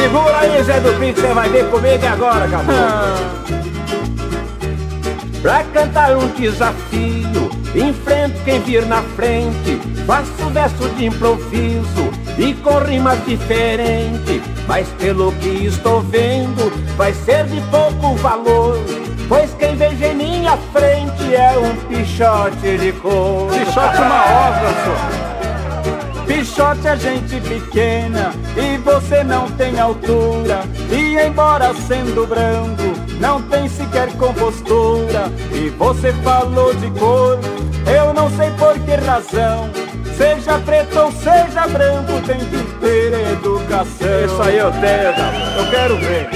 Segura aí, Zé do Pinto, você vai ver comigo agora, caboclo. Ah. Pra cantar um desafio, enfrento quem vir na frente. Faço verso de improviso e com rimas diferentes. Mas pelo que estou vendo, vai ser de pouco valor. Pois quem vejo em minha frente é um pichote de cor. Pichote uma obra, só. Pichote é gente pequena e você não tem altura. E embora sendo branco, não tem sequer compostura. E você falou de cor, eu não sei por que razão. Seja preto ou seja branco, tem que ter educação. Isso aí eu tenho, eu quero ver.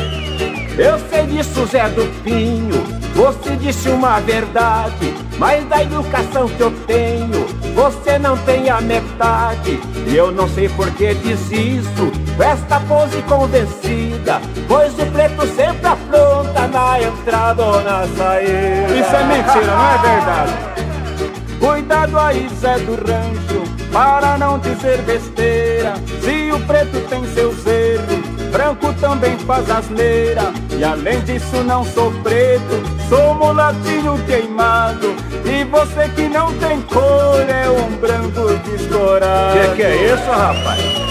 Eu sei disso, Zé do Pinho. Você disse uma verdade, mas da educação que eu tenho, você não tem a metade. E eu não sei por que diz isso, com esta pose convencida, pois o preto sempre afronta na entrada ou na saída. Isso é mentira, não é verdade. Cuidado aí, Zé do Rancho, para não dizer besteira. Se o preto tem seus erros, branco também faz asneira. E além disso, não sou preto, sou mulatinho queimado. E você que não tem cor é um branco descorado. Que que é isso, rapaz?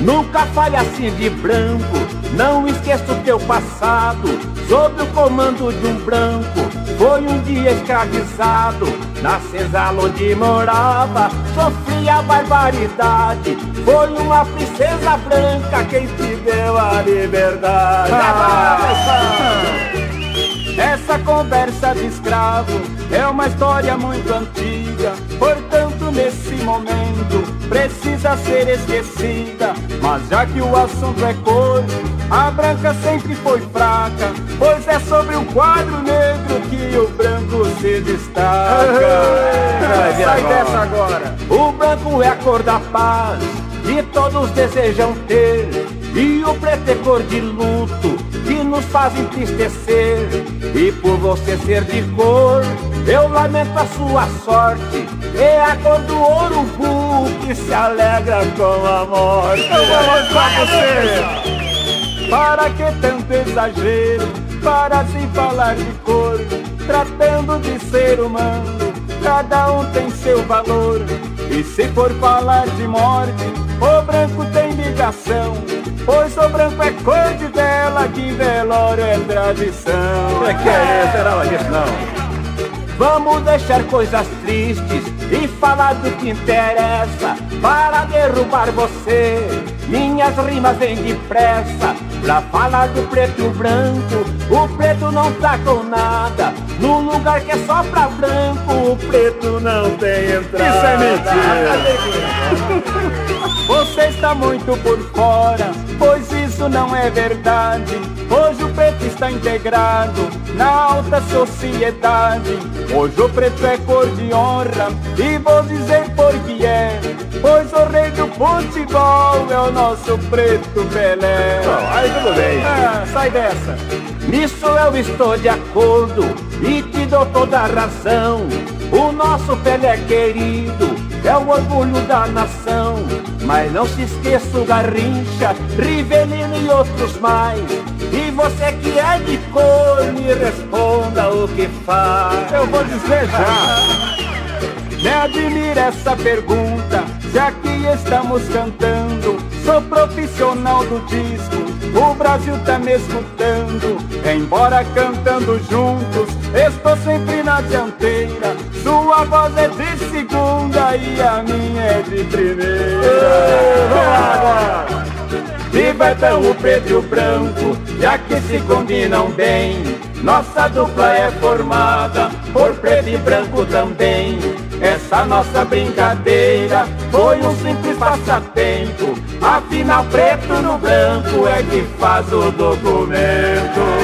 Nunca fale assim de branco, não esqueça o teu passado. Sob o comando de um branco, foi um dia escravizado. Na senzala onde morava, sofria barbaridade. Foi uma princesa branca quem te deu a liberdade. Essa conversa de escravo é uma história muito antiga, portanto, nesse momento precisa ser esquecida. Mas já que o assunto é cor, a branca sempre foi fraca, pois é sobre o quadro negro que o branco se destaca. Ver Sai dessa agora. O branco é a cor da paz que todos desejam ter. E o preto é cor de luto que nos faz entristecer. E por você ser de cor, eu lamento a sua sorte. É a cor do urubu que se alegra com a morte. Eu vou mostrar você. Para que tanto exagero? Para se falar de cor, tratando de ser humano, cada um tem seu valor. E se for falar de morte, o branco tem ligação. Pois o branco é cor de vela, que velório é tradição. Que que é isso? Não, disso não. Vamos deixar coisas tristes e falar do que interessa para derrubar você. Minhas rimas vêm depressa pra falar do preto e o branco. O preto não tá com nada. No lugar que é só pra branco, o preto não tem entrada. Isso é Você está muito por fora, pois isso não é verdade. Hoje o preto está integrado na alta sociedade. Hoje o preto é cor de honra, e vou dizer por que é. Pois o rei do futebol é o nosso preto Pelé. Bom, aí tudo bem. Ah, sai dessa. Nisso eu estou de acordo e te dou toda a razão. O nosso Pelé querido é o orgulho da nação. Mas não se esqueça o Garrincha, Rivelino e outros mais. E você que é de cor, me responda o que faz. Eu vou dizer já. Me admira essa pergunta, já que estamos cantando. Sou profissional do disco, o Brasil tá me escutando. Embora cantando juntos, estou sempre na dianteira. Sua voz é de segunda e a minha é de primeira. Viva então o preto e o branco, já que se combinam bem. Nossa dupla é formada por preto e branco também. Essa nossa brincadeira foi um simples passatempo. Afinal, preto no branco é que faz o documento.